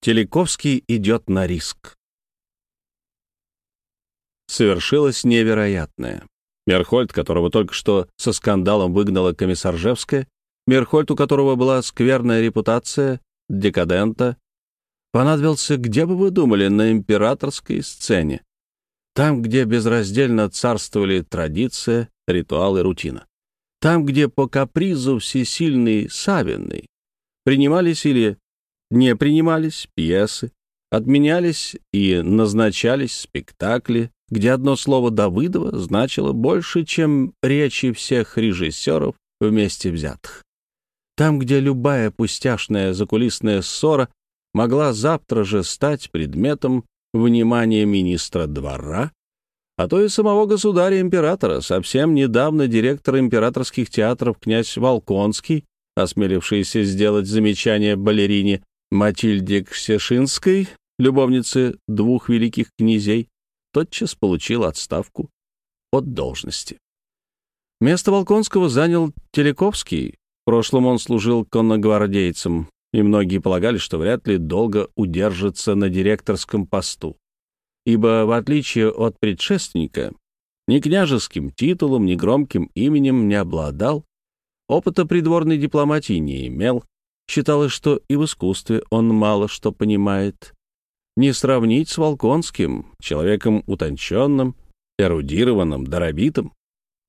Телековский идет на риск. Совершилось невероятное. Мерхольд, которого только что со скандалом выгнала комиссаржевская, Мерхольд, у которого была скверная репутация, декадента, понадобился, где бы вы думали, на императорской сцене. Там, где безраздельно царствовали традиция, ритуал и рутина. Там, где по капризу всесильный Савинный принимались или не принимались пьесы, отменялись и назначались спектакли, где одно слово Давыдова значило больше, чем речи всех режиссеров вместе взятых. Там, где любая пустяшная закулисная ссора могла завтра же стать предметом внимания министра двора, а то и самого государя-императора, совсем недавно директор императорских театров князь Волконский, осмелившийся сделать замечание балерине Матильде Ксешинской, любовнице двух великих князей, тотчас получил отставку от должности. Место Волконского занял Телековский. В прошлом он служил конногвардейцем, и многие полагали, что вряд ли долго удержится на директорском посту. Ибо, в отличие от предшественника, ни княжеским титулом, ни громким именем не обладал, опыта придворной дипломатии не имел, Считалось, что и в искусстве он мало что понимает. Не сравнить с Волконским, человеком утонченным, эрудированным, даровитым.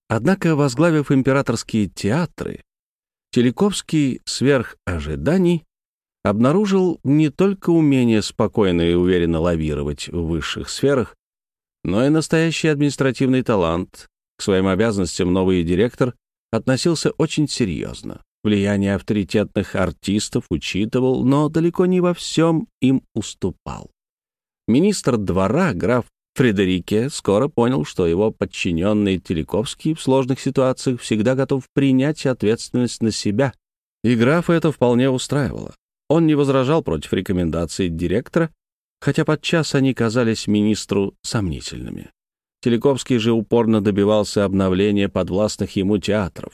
Однако, возглавив императорские театры, Телековский сверх ожиданий обнаружил не только умение спокойно и уверенно лавировать в высших сферах, но и настоящий административный талант. К своим обязанностям новый директор относился очень серьезно. Влияние авторитетных артистов учитывал, но далеко не во всем им уступал. Министр двора, граф Фредерике, скоро понял, что его подчиненный Телековский в сложных ситуациях всегда готов принять ответственность на себя. И графа это вполне устраивало. Он не возражал против рекомендаций директора, хотя подчас они казались министру сомнительными. Телековский же упорно добивался обновления подвластных ему театров.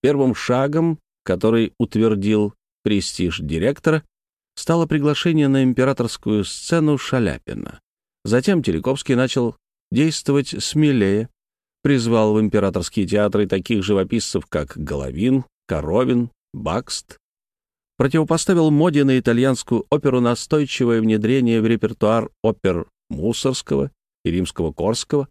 Первым шагом который утвердил престиж директора, стало приглашение на императорскую сцену Шаляпина. Затем Телековский начал действовать смелее, призвал в императорские театры таких живописцев, как Головин, Коровин, Бакст, противопоставил моде на итальянскую оперу настойчивое внедрение в репертуар опер Мусорского и Римского Корского,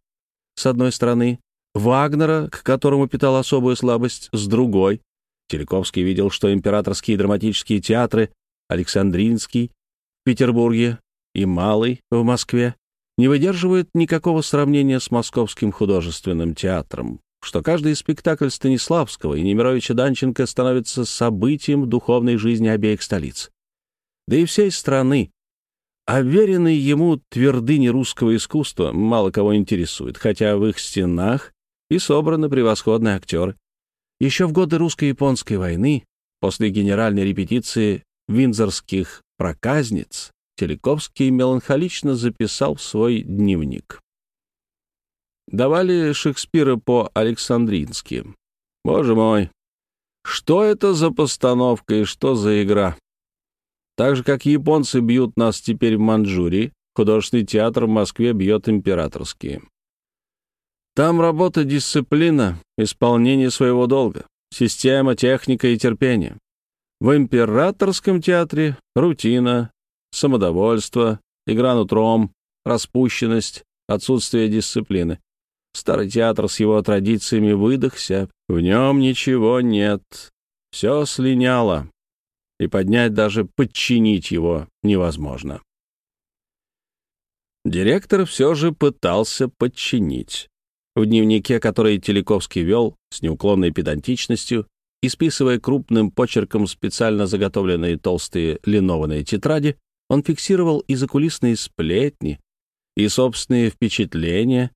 с одной стороны, Вагнера, к которому питал особую слабость, с другой, Телековский видел, что императорские драматические театры Александринский в Петербурге и Малый в Москве не выдерживают никакого сравнения с Московским художественным театром, что каждый спектакль Станиславского и Немировича Данченко становится событием духовной жизни обеих столиц. Да и всей страны. А веренные ему твердыни русского искусства мало кого интересует, хотя в их стенах и собраны превосходные актеры. Еще в годы русско-японской войны, после генеральной репетиции винзорских проказниц, Телековский меланхолично записал в свой дневник. Давали Шекспира по-александрински. Боже мой, что это за постановка и что за игра? Так же, как японцы бьют нас теперь в Манчжурии, художественный театр в Москве бьет императорские. Там работа, дисциплина, исполнение своего долга, система, техника и терпение. В императорском театре рутина, самодовольство, игра нутром, распущенность, отсутствие дисциплины. Старый театр с его традициями выдохся, в нем ничего нет, все слиняло, и поднять даже подчинить его невозможно. Директор все же пытался подчинить. В дневнике, который Телековский вел с неуклонной педантичностью, исписывая крупным почерком специально заготовленные толстые линованные тетради, он фиксировал и закулисные сплетни, и собственные впечатления,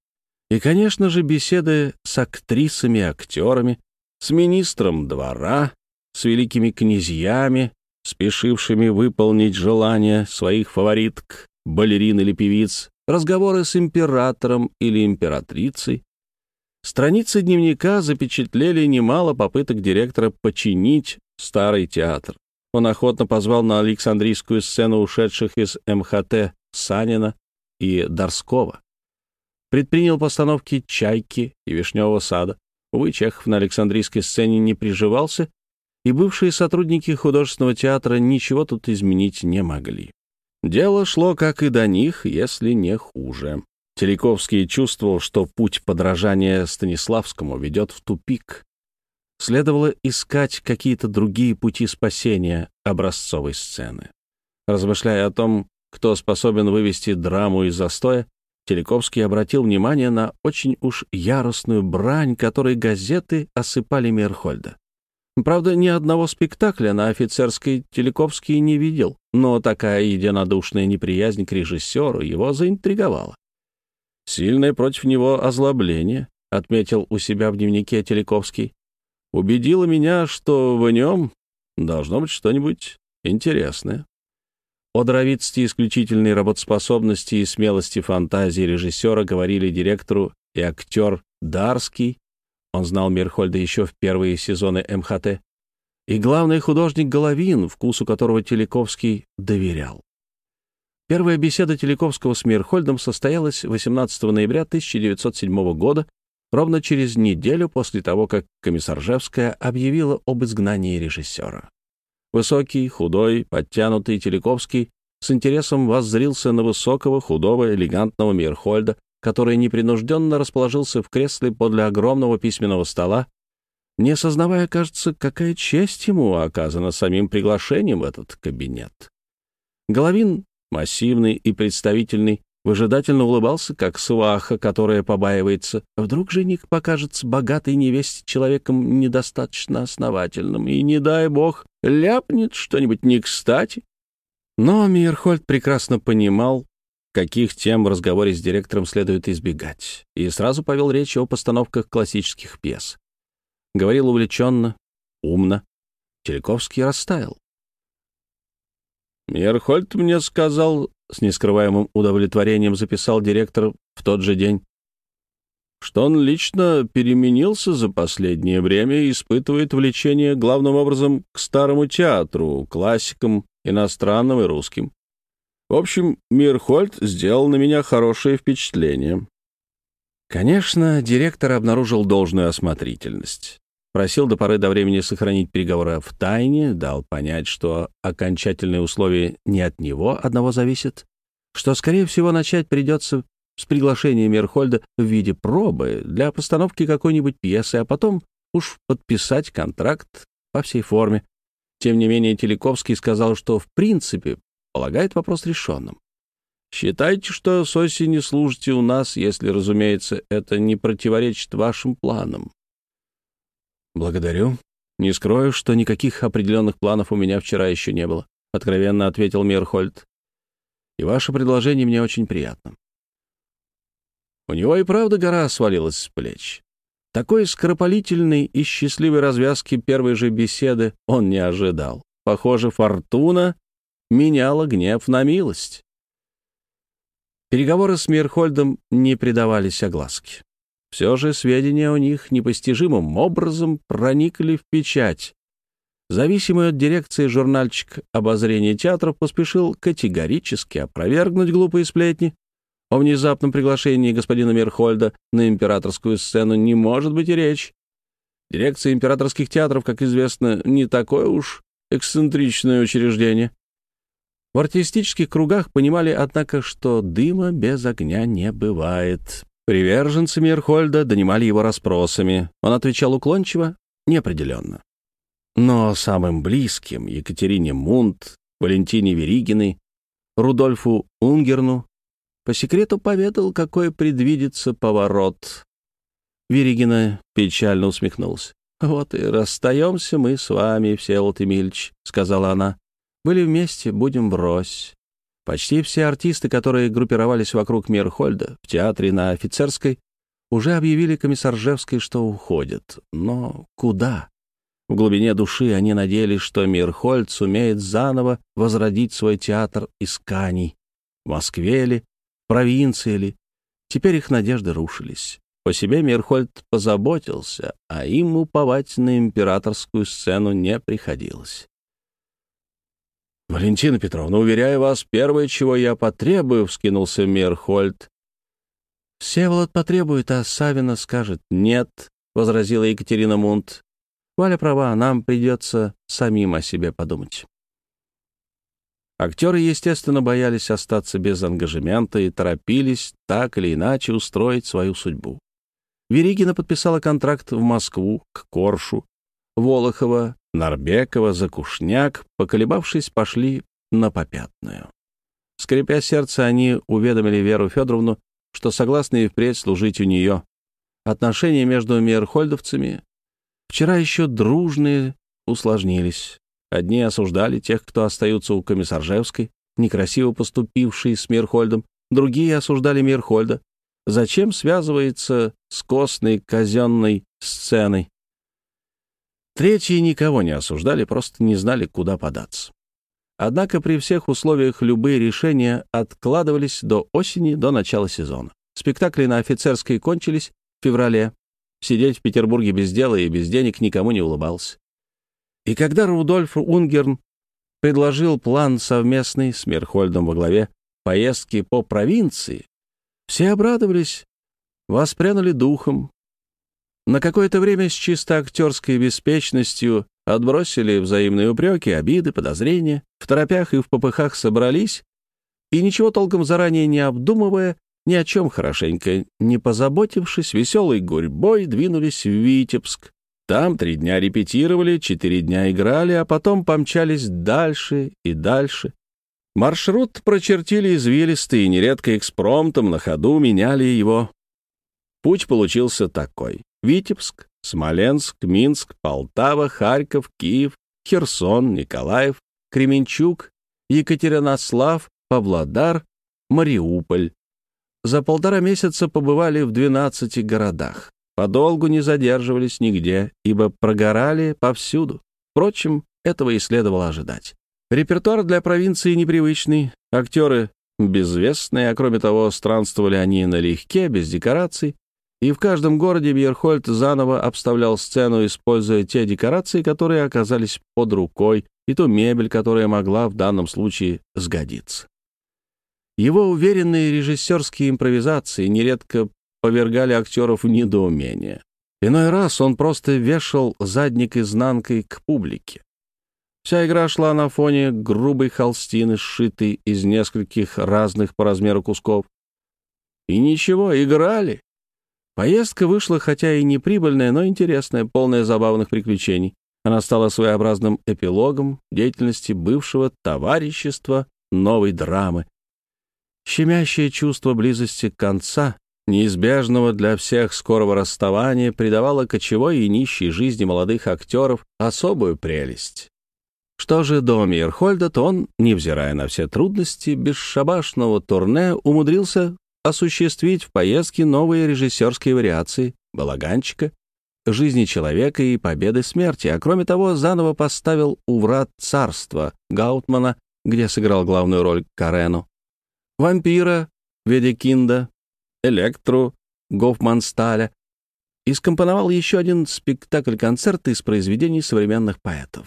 и, конечно же, беседы с актрисами и актерами, с министром двора, с великими князьями, спешившими выполнить желания своих фавориток, балерин или певиц, разговоры с императором или императрицей, Страницы дневника запечатлели немало попыток директора починить старый театр. Он охотно позвал на Александрийскую сцену ушедших из МХТ Санина и Дорского. Предпринял постановки «Чайки» и «Вишневого сада». Увы, Чехов на Александрийской сцене не приживался, и бывшие сотрудники художественного театра ничего тут изменить не могли. Дело шло, как и до них, если не хуже. Телековский чувствовал, что путь подражания Станиславскому ведет в тупик. Следовало искать какие-то другие пути спасения образцовой сцены. Размышляя о том, кто способен вывести драму из застоя, Телековский обратил внимание на очень уж яростную брань, которой газеты осыпали Мерхольда. Правда, ни одного спектакля на офицерской Телековский не видел, но такая единодушная неприязнь к режиссеру его заинтриговала. «Сильное против него озлобление», — отметил у себя в дневнике Телековский, «убедило меня, что в нем должно быть что-нибудь интересное». О дровицкой исключительной работоспособности и смелости фантазии режиссера говорили директору и актер Дарский, он знал Мирхольда еще в первые сезоны МХТ, и главный художник Головин, вкусу которого Телековский доверял. Первая беседа Телековского с Мирхольдом состоялась 18 ноября 1907 года, ровно через неделю после того, как Комиссаржевская объявила об изгнании режиссера. Высокий, худой, подтянутый Телековский с интересом воззрился на высокого, худого, элегантного Мирхольда, который непринужденно расположился в кресле подле огромного письменного стола, не осознавая, кажется, какая честь ему оказана самим приглашением в этот кабинет. Головин, массивный и представительный, выжидательно улыбался, как сваха, которая побаивается. Вдруг жених покажется богатой невесте человеком недостаточно основательным, и, не дай бог, ляпнет что-нибудь не кстати. Но Мирхольд прекрасно понимал, каких тем в разговоре с директором следует избегать, и сразу повел речь о постановках классических пьес. Говорил увлеченно, умно. Телековский растаял. «Мерхольд мне сказал, с нескрываемым удовлетворением записал директор в тот же день, что он лично переменился за последнее время и испытывает влечение главным образом к старому театру, классикам, иностранным и русским. В общем, Мирхольд сделал на меня хорошее впечатление. Конечно, директор обнаружил должную осмотрительность. Просил до поры до времени сохранить переговоры в тайне, дал понять, что окончательные условия не от него одного зависят, что, скорее всего, начать придется с приглашения Мерхольда в виде пробы для постановки какой-нибудь пьесы, а потом уж подписать контракт по всей форме. Тем не менее, Телековский сказал, что в принципе полагает вопрос решенным. Считайте, что с осени служите у нас, если, разумеется, это не противоречит вашим планам. Благодарю. Не скрою, что никаких определенных планов у меня вчера еще не было, откровенно ответил Мирхольд. И ваше предложение мне очень приятно. У него и правда гора свалилась с плеч. Такой скоропалительной и счастливой развязки первой же беседы он не ожидал. Похоже, фортуна меняла гнев на милость. Переговоры с Мирхольдом не придавались огласке. Все же сведения о них непостижимым образом проникли в печать. Зависимый от дирекции журнальчик обозрения театров поспешил категорически опровергнуть глупые сплетни. О внезапном приглашении господина Мирхольда на императорскую сцену не может быть и речь. Дирекция императорских театров, как известно, не такое уж эксцентричное учреждение. В артистических кругах понимали, однако, что дыма без огня не бывает. Приверженцы Мирхольда донимали его расспросами. Он отвечал уклончиво, неопределенно. Но самым близким Екатерине Мунт, Валентине Веригиной, Рудольфу Унгерну по секрету поведал, какой предвидится поворот. Веригина печально усмехнулся. «Вот и расстаемся мы с вами, Всеволод Эмильевич», — сказала она. «Были вместе, будем врозь. Почти все артисты, которые группировались вокруг Мирхольда в театре на Офицерской, уже объявили комиссаржевской, что уходят. Но куда? В глубине души они надеялись, что Мирхольд сумеет заново возродить свой театр исканий. В Москве ли, провинции ли. Теперь их надежды рушились. По себе Мирхольд позаботился, а им уповать на императорскую сцену не приходилось. «Валентина Петровна, уверяю вас, первое, чего я потребую», — вскинулся Мерхольд. «Всеволод потребует, а Савина скажет «нет», — возразила Екатерина Мунт. «Валя права, нам придется самим о себе подумать». Актеры, естественно, боялись остаться без ангажемента и торопились так или иначе устроить свою судьбу. Веригина подписала контракт в Москву, к Коршу. Волохова, Нарбекова, Закушняк, поколебавшись, пошли на попятную. Скрипя сердце, они уведомили Веру Федоровну, что согласны и впредь служить у нее. Отношения между мирхольдовцами, вчера еще дружные, усложнились. Одни осуждали тех, кто остаются у Комиссаржевской, некрасиво поступивший с Мирхольдом, другие осуждали Мирхольда. Зачем связывается с костной казенной сценой? Третьи никого не осуждали, просто не знали, куда податься. Однако при всех условиях любые решения откладывались до осени, до начала сезона. Спектакли на офицерской кончились в феврале. Сидеть в Петербурге без дела и без денег никому не улыбался. И когда Рудольф Унгерн предложил план совместный с Мерхольдом во главе поездки по провинции, все обрадовались, воспрянули духом. На какое-то время с чисто актерской беспечностью отбросили взаимные упреки, обиды, подозрения, в торопях и в попыхах собрались, и ничего толком заранее не обдумывая, ни о чем хорошенько не позаботившись, веселой гурьбой двинулись в Витебск, там три дня репетировали, четыре дня играли, а потом помчались дальше и дальше. Маршрут прочертили извилистый, нередко экспромтом на ходу меняли его. Путь получился такой. Витебск, Смоленск, Минск, Полтава, Харьков, Киев, Херсон, Николаев, Кременчук, Екатеринослав, Павлодар, Мариуполь. За полтора месяца побывали в 12 городах. Подолгу не задерживались нигде, ибо прогорали повсюду. Впрочем, этого и следовало ожидать. Репертуар для провинции непривычный, актеры безвестные, а кроме того, странствовали они налегке, без декораций, и в каждом городе Бьерхольд заново обставлял сцену, используя те декорации, которые оказались под рукой, и ту мебель, которая могла в данном случае сгодиться. Его уверенные режиссерские импровизации нередко повергали актеров в недоумение. Иной раз он просто вешал задник изнанкой к публике. Вся игра шла на фоне грубой холстины, сшитой из нескольких разных по размеру кусков. И ничего, играли. Поездка вышла хотя и не прибыльная, но интересная, полная забавных приключений. Она стала своеобразным эпилогом деятельности бывшего товарищества новой драмы. Щемящее чувство близости конца неизбежного для всех скорого расставания, придавало кочевой и нищей жизни молодых актеров особую прелесть. Что же до Мейерхольда, то он, невзирая на все трудности бесшабашного турне, умудрился осуществить в поездке новые режиссерские вариации «Балаганчика», «Жизни человека» и «Победы смерти», а кроме того заново поставил «У врат царства» Гаутмана, где сыграл главную роль Карену, «Вампира» Ведекинда, Электру Гофмансталя и скомпоновал еще один спектакль-концерт из произведений современных поэтов.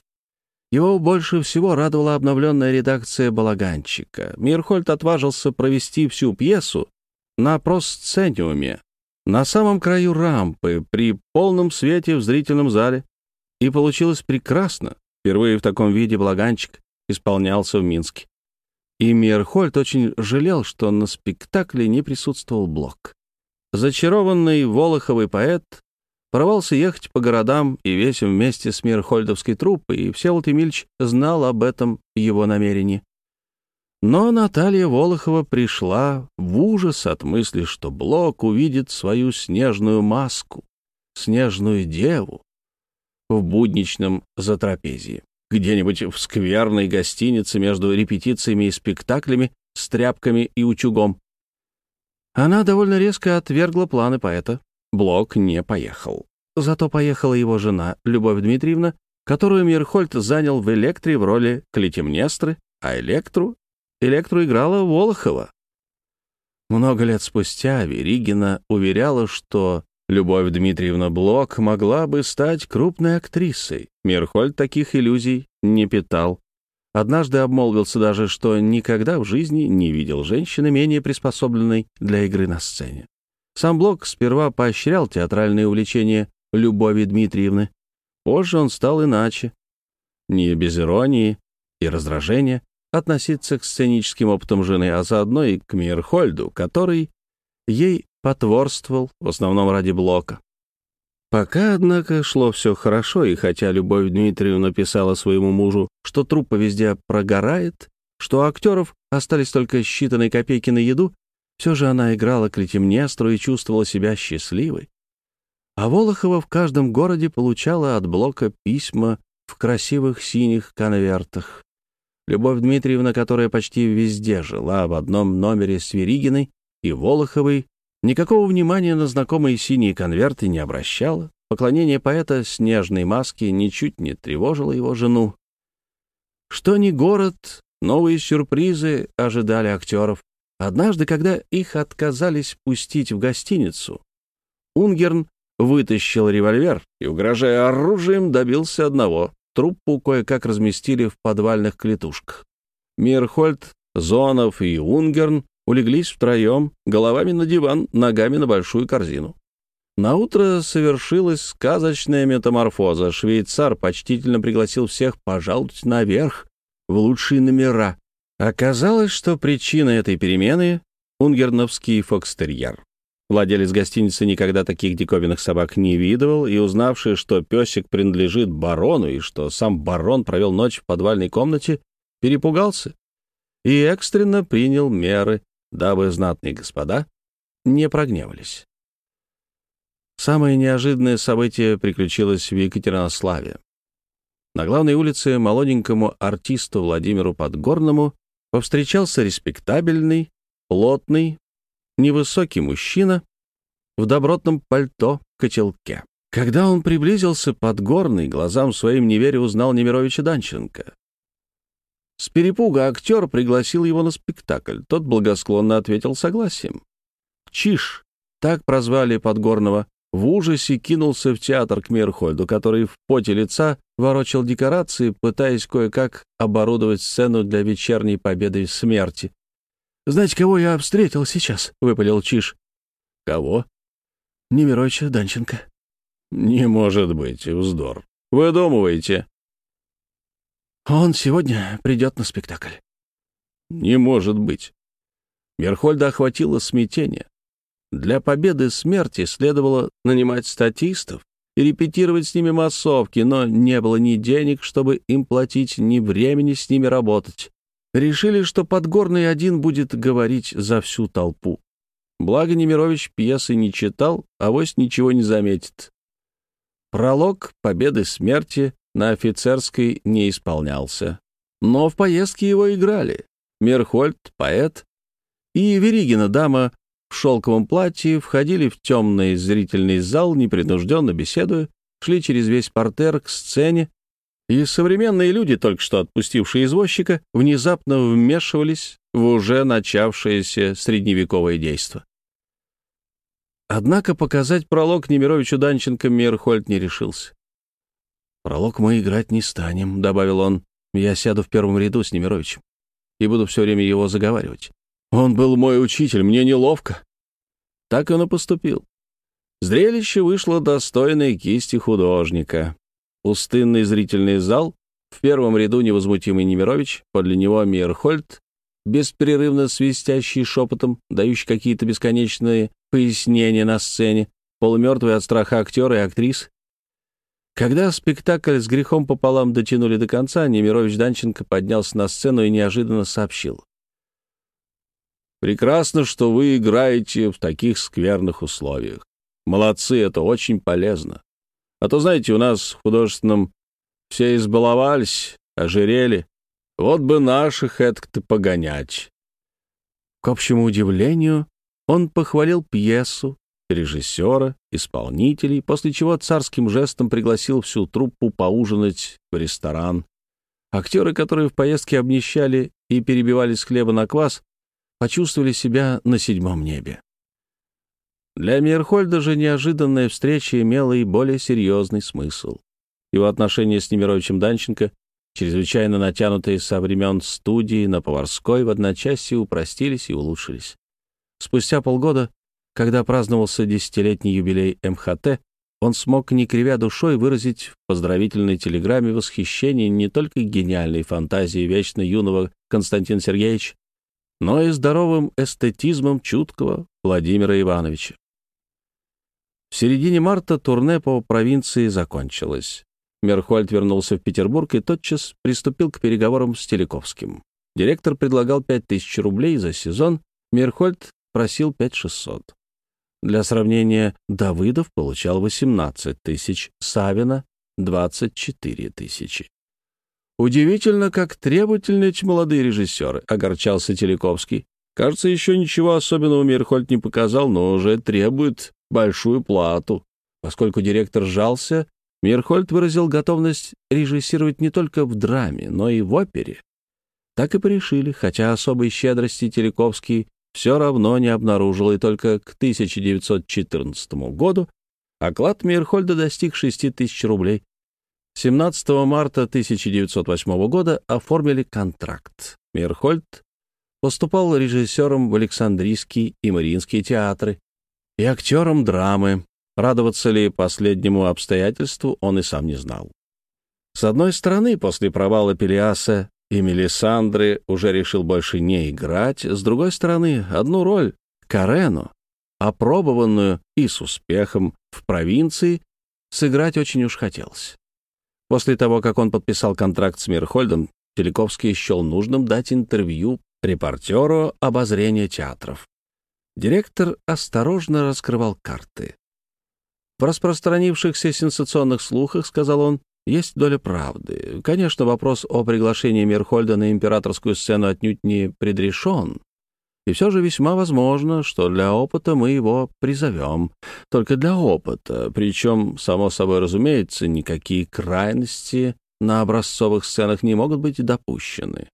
Его больше всего радовала обновленная редакция «Балаганчика». Мирхольд отважился провести всю пьесу на просцениуме, на самом краю рампы, при полном свете в зрительном зале. И получилось прекрасно. Впервые в таком виде «Балаганчик» исполнялся в Минске и Мирхольд очень жалел, что на спектакле не присутствовал Блок. Зачарованный Волоховый поэт порвался ехать по городам и весь вместе с Мирхольдовской труппой, и Всеволод Емельевич знал об этом его намерении. Но Наталья Волохова пришла в ужас от мысли, что Блок увидит свою снежную маску, снежную деву в будничном затрапезии где-нибудь в скверной гостинице между репетициями и спектаклями с тряпками и утюгом. Она довольно резко отвергла планы поэта. Блок не поехал. Зато поехала его жена, Любовь Дмитриевна, которую Мирхольд занял в «Электре» в роли Клетимнестры, а «Электру» Электру играла Волохова. Много лет спустя Веригина уверяла, что Любовь Дмитриевна Блок могла бы стать крупной актрисой. Мирхольд таких иллюзий не питал. Однажды обмолвился даже, что никогда в жизни не видел женщины, менее приспособленной для игры на сцене. Сам Блок сперва поощрял театральные увлечения Любови Дмитриевны. Позже он стал иначе. Не без иронии и раздражения относиться к сценическим опытам жены, а заодно и к Мирхольду, который ей потворствовал, в основном ради Блока. Пока, однако, шло все хорошо, и хотя Любовь Дмитриевна писала своему мужу, что труппа везде прогорает, что у актеров остались только считанные копейки на еду, все же она играла Клетимнестру и чувствовала себя счастливой. А Волохова в каждом городе получала от Блока письма в красивых синих конвертах. Любовь Дмитриевна, которая почти везде жила в одном номере с Веригиной и Волоховой, Никакого внимания на знакомые синие конверты не обращала. Поклонение поэта снежной маски ничуть не тревожило его жену. Что ни город, новые сюрпризы ожидали актеров. Однажды, когда их отказались пустить в гостиницу, Унгерн вытащил револьвер и, угрожая оружием, добился одного. Труппу кое-как разместили в подвальных клетушках. Мирхольд, Зонов и Унгерн улеглись втроем, головами на диван, ногами на большую корзину. Наутро совершилась сказочная метаморфоза. Швейцар почтительно пригласил всех пожаловать наверх, в лучшие номера. Оказалось, что причина этой перемены — унгерновский фокстерьер. Владелец гостиницы никогда таких диковинных собак не видывал, и, узнавший, что песик принадлежит барону и что сам барон провел ночь в подвальной комнате, перепугался и экстренно принял меры дабы знатные господа не прогневались. Самое неожиданное событие приключилось в Екатеринославе. На главной улице молоденькому артисту Владимиру Подгорному повстречался респектабельный, плотный, невысокий мужчина в добротном пальто котелке. Когда он приблизился, Подгорный глазам своим неверя узнал Немировича Данченко. С перепуга актер пригласил его на спектакль. Тот благосклонно ответил согласием. Чиш, так прозвали Подгорного, в ужасе кинулся в театр к Мирхольду, который в поте лица ворочал декорации, пытаясь кое-как оборудовать сцену для вечерней победы смерти. «Знаете, кого я встретил сейчас?» — выпалил Чиш. «Кого?» «Немировича Данченко». «Не может быть, вздор. Выдумываете». Он сегодня придет на спектакль. Не может быть. Мерхольда охватило смятение. Для победы смерти следовало нанимать статистов и репетировать с ними массовки, но не было ни денег, чтобы им платить, ни времени с ними работать. Решили, что Подгорный один будет говорить за всю толпу. Благо Немирович пьесы не читал, а вось ничего не заметит. Пролог «Победы смерти» на офицерской не исполнялся. Но в поездке его играли. Мерхольд, поэт, и Веригина, дама в шелковом платье, входили в темный зрительный зал, непринужденно беседуя, шли через весь портер к сцене, и современные люди, только что отпустившие извозчика, внезапно вмешивались в уже начавшееся средневековое действо. Однако показать пролог Немировичу Данченко Мирхольд не решился. «Пролог мы играть не станем», — добавил он. «Я сяду в первом ряду с Немировичем и буду все время его заговаривать. Он был мой учитель, мне неловко». Так он и поступил. Зрелище вышло достойной кисти художника. Пустынный зрительный зал, в первом ряду невозмутимый Немирович, подле него Мирхольд, беспрерывно свистящий шепотом, дающий какие-то бесконечные пояснения на сцене, полумертвые от страха актеры и актрисы, когда спектакль с грехом пополам дотянули до конца, Немирович Данченко поднялся на сцену и неожиданно сообщил. «Прекрасно, что вы играете в таких скверных условиях. Молодцы, это очень полезно. А то, знаете, у нас в художественном все избаловались, ожирели. Вот бы наших этак-то погонять». К общему удивлению, он похвалил пьесу, режиссера, исполнителей, после чего царским жестом пригласил всю труппу поужинать в ресторан. Актеры, которые в поездке обнищали и перебивались с хлеба на квас, почувствовали себя на седьмом небе. Для Мейерхольда же неожиданная встреча имела и более серьезный смысл. Его отношения с Немировичем Данченко чрезвычайно натянутые со времен студии на Поварской, в одночасье упростились и улучшились. Спустя полгода, когда праздновался десятилетний юбилей МХТ, он смог, не кривя душой, выразить в поздравительной телеграмме восхищение не только гениальной фантазией вечно юного Константина Сергеевича, но и здоровым эстетизмом чуткого Владимира Ивановича. В середине марта турне по провинции закончилось. Мерхольд вернулся в Петербург и тотчас приступил к переговорам с Телековским. Директор предлагал 5000 рублей за сезон, Мерхольд просил 5600. Для сравнения, Давыдов получал 18 тысяч, Савина — 24 тысячи. «Удивительно, как требовательны эти молодые режиссеры», — огорчался Телековский. «Кажется, еще ничего особенного Мирхольд не показал, но уже требует большую плату». Поскольку директор сжался, Мирхольд выразил готовность режиссировать не только в драме, но и в опере. Так и порешили, хотя особой щедрости Телековский все равно не обнаружил, и только к 1914 году оклад Мирхольда достиг 6 тысяч рублей. 17 марта 1908 года оформили контракт. Мирхольд поступал режиссером в Александрийский и Мариинский театры и актером драмы. Радоваться ли последнему обстоятельству он и сам не знал. С одной стороны, после провала Пелиаса и Мелисандры уже решил больше не играть, с другой стороны, одну роль, Карену, опробованную и с успехом в провинции, сыграть очень уж хотелось. После того, как он подписал контракт с Мирхольдом, Телековский счел нужным дать интервью репортеру обозрения театров. Директор осторожно раскрывал карты. В распространившихся сенсационных слухах, сказал он, есть доля правды. Конечно, вопрос о приглашении Мерхольда на императорскую сцену отнюдь не предрешен. И все же весьма возможно, что для опыта мы его призовем. Только для опыта. Причем, само собой разумеется, никакие крайности на образцовых сценах не могут быть допущены.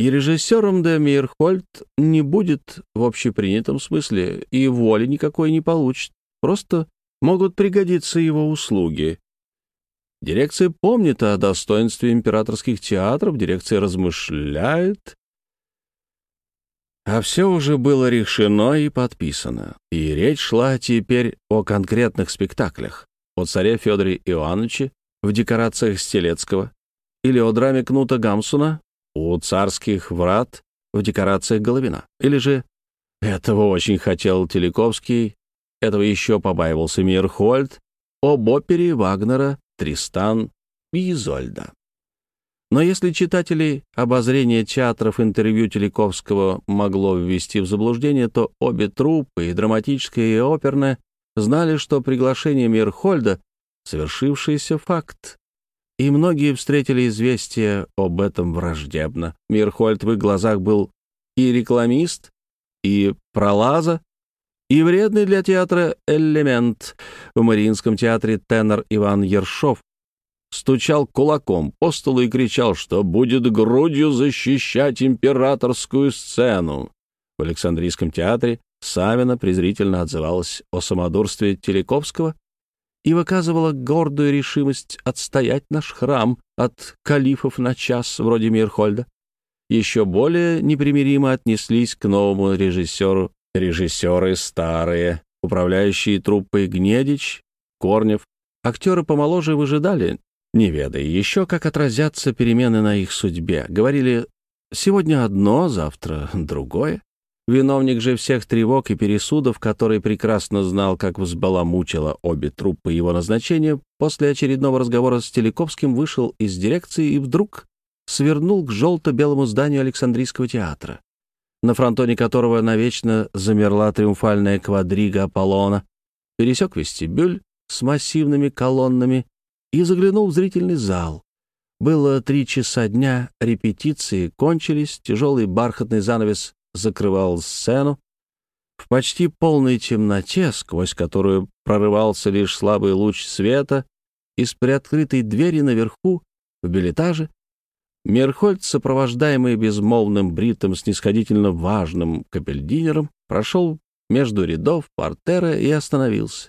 И режиссером де Мирхольд не будет в общепринятом смысле, и воли никакой не получит. Просто могут пригодиться его услуги. Дирекция помнит о достоинстве императорских театров, дирекция размышляет. А все уже было решено и подписано. И речь шла теперь о конкретных спектаклях. О царе Федоре Иоанновиче в декорациях Стелецкого или о драме Кнута Гамсуна у царских врат в декорациях Головина. Или же этого очень хотел Телековский, этого еще побаивался Мирхольд, об опере Вагнера Тристан и Изольда. Но если читателей обозрение театров интервью Телековского могло ввести в заблуждение, то обе труппы, и драматическая, и оперная, знали, что приглашение Мирхольда — совершившийся факт. И многие встретили известие об этом враждебно. Мирхольд в их глазах был и рекламист, и пролаза, и вредный для театра элемент. В Мариинском театре тенор Иван Ершов стучал кулаком по столу и кричал, что будет грудью защищать императорскую сцену. В Александрийском театре Савина презрительно отзывалась о самодурстве Телековского и выказывала гордую решимость отстоять наш храм от калифов на час вроде Мирхольда. Еще более непримиримо отнеслись к новому режиссеру режиссеры старые, управляющие труппой Гнедич, Корнев. Актеры помоложе выжидали, не ведая еще, как отразятся перемены на их судьбе. Говорили, сегодня одно, завтра другое. Виновник же всех тревог и пересудов, который прекрасно знал, как взбаламучило обе труппы его назначения, после очередного разговора с Телековским вышел из дирекции и вдруг свернул к желто-белому зданию Александрийского театра на фронтоне которого навечно замерла триумфальная квадрига Аполлона, пересек вестибюль с массивными колоннами и заглянул в зрительный зал. Было три часа дня, репетиции кончились, тяжелый бархатный занавес закрывал сцену. В почти полной темноте, сквозь которую прорывался лишь слабый луч света, из приоткрытой двери наверху, в билетаже, Мерхольд, сопровождаемый безмолвным бритым, снисходительно важным капельдинером, прошел между рядов портера и остановился.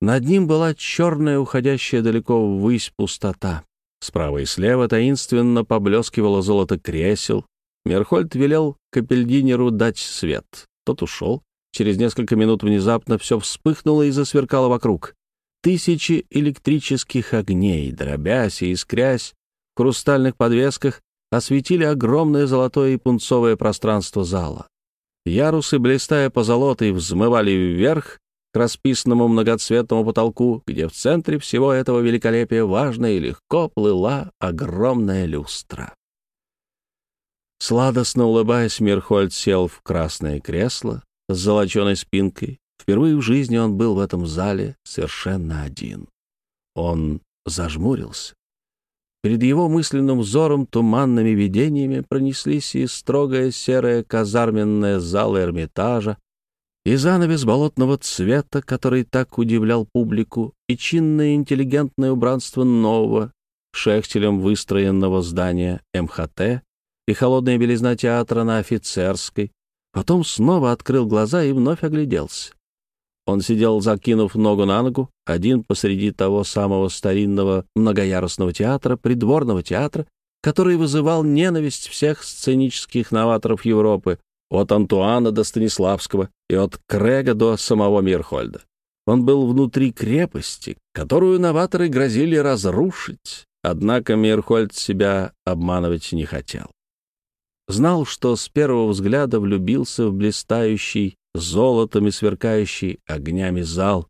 Над ним была черная, уходящая далеко ввысь пустота. Справа и слева таинственно поблескивало золото кресел. Мерхольд велел капельдинеру дать свет. Тот ушел. Через несколько минут внезапно все вспыхнуло и засверкало вокруг. Тысячи электрических огней, дробясь и искрясь в хрустальных подвесках, осветили огромное золотое и пунцовое пространство зала. Ярусы, блистая по золотой, взмывали вверх, к расписанному многоцветному потолку, где в центре всего этого великолепия важно и легко плыла огромная люстра. Сладостно улыбаясь, Мирхольд сел в красное кресло с золоченой спинкой. Впервые в жизни он был в этом зале совершенно один. Он зажмурился. Перед его мысленным взором туманными видениями пронеслись и строгая серая казарменная зала Эрмитажа, и занавес болотного цвета, который так удивлял публику, и чинное интеллигентное убранство нового, шехтелем выстроенного здания МХТ, и холодная белизна театра на офицерской. Потом снова открыл глаза и вновь огляделся. Он сидел, закинув ногу на ногу, один посреди того самого старинного многоярусного театра, придворного театра, который вызывал ненависть всех сценических новаторов Европы, от Антуана до Станиславского и от Крега до самого Мирхольда. Он был внутри крепости, которую новаторы грозили разрушить, однако Мирхольд себя обманывать не хотел. Знал, что с первого взгляда влюбился в блистающий золотом и сверкающий огнями зал,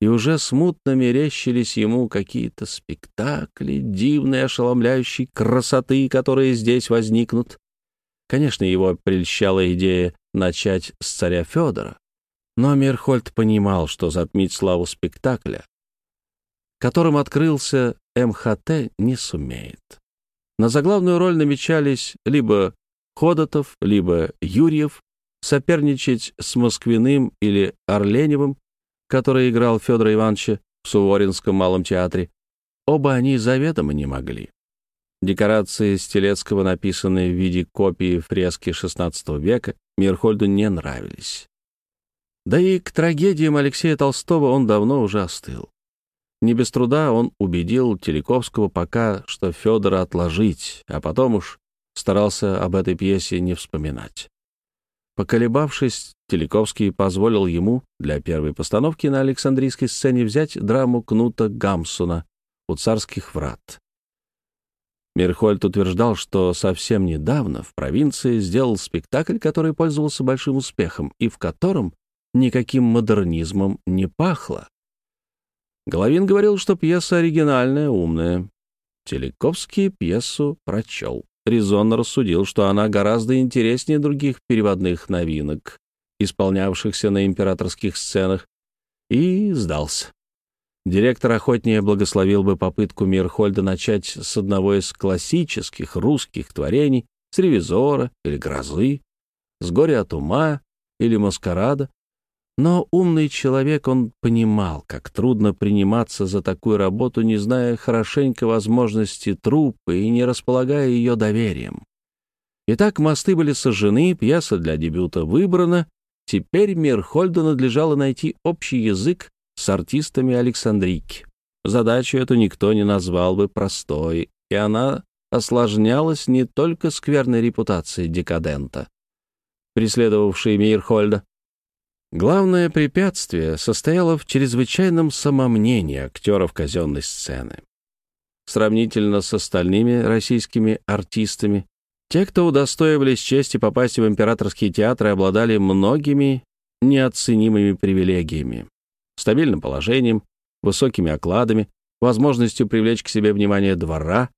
и уже смутно мерещились ему какие-то спектакли дивной ошеломляющей красоты, которые здесь возникнут. Конечно, его прельщала идея начать с царя Федора, но Мерхольд понимал, что затмить славу спектакля, которым открылся МХТ, не сумеет. На заглавную роль намечались либо Ходотов, либо Юрьев, соперничать с Москвиным или Орленевым, который играл Федора Ивановича в Суворинском малом театре, оба они заведомо не могли. Декорации Стелецкого, написанные в виде копии фрески XVI века, Мирхольду не нравились. Да и к трагедиям Алексея Толстого он давно уже остыл. Не без труда он убедил Телековского пока что Федора отложить, а потом уж старался об этой пьесе не вспоминать. Поколебавшись, Телековский позволил ему для первой постановки на Александрийской сцене взять драму Кнута Гамсуна у царских врат. Мирхольд утверждал, что совсем недавно в провинции сделал спектакль, который пользовался большим успехом и в котором никаким модернизмом не пахло. Головин говорил, что пьеса оригинальная, умная. Телековский пьесу прочел. Резонно рассудил, что она гораздо интереснее других переводных новинок, исполнявшихся на императорских сценах, и сдался. Директор охотнее благословил бы попытку Мирхольда начать с одного из классических русских творений, с «Ревизора» или «Грозы», с «Горя от ума» или «Маскарада». Но умный человек, он понимал, как трудно приниматься за такую работу, не зная хорошенько возможности труппы и не располагая ее доверием. Итак, мосты были сожжены, пьеса для дебюта выбрана. Теперь Мирхольду надлежало найти общий язык с артистами Александрийки. Задачу эту никто не назвал бы простой, и она осложнялась не только скверной репутацией декадента, преследовавшей Мейерхольда. Главное препятствие состояло в чрезвычайном самомнении актеров казенной сцены. Сравнительно с остальными российскими артистами, те, кто удостоивались чести попасть в императорские театры, обладали многими неоценимыми привилегиями стабильным положением, высокими окладами, возможностью привлечь к себе внимание двора.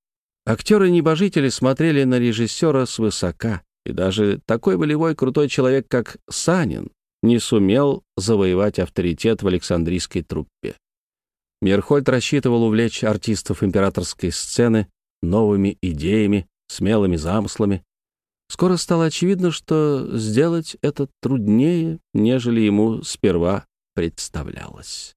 Актеры-небожители смотрели на режиссера свысока, и даже такой волевой крутой человек, как Санин, не сумел завоевать авторитет в Александрийской труппе. Мерхольд рассчитывал увлечь артистов императорской сцены новыми идеями, смелыми замыслами. Скоро стало очевидно, что сделать это труднее, нежели ему сперва представлялось.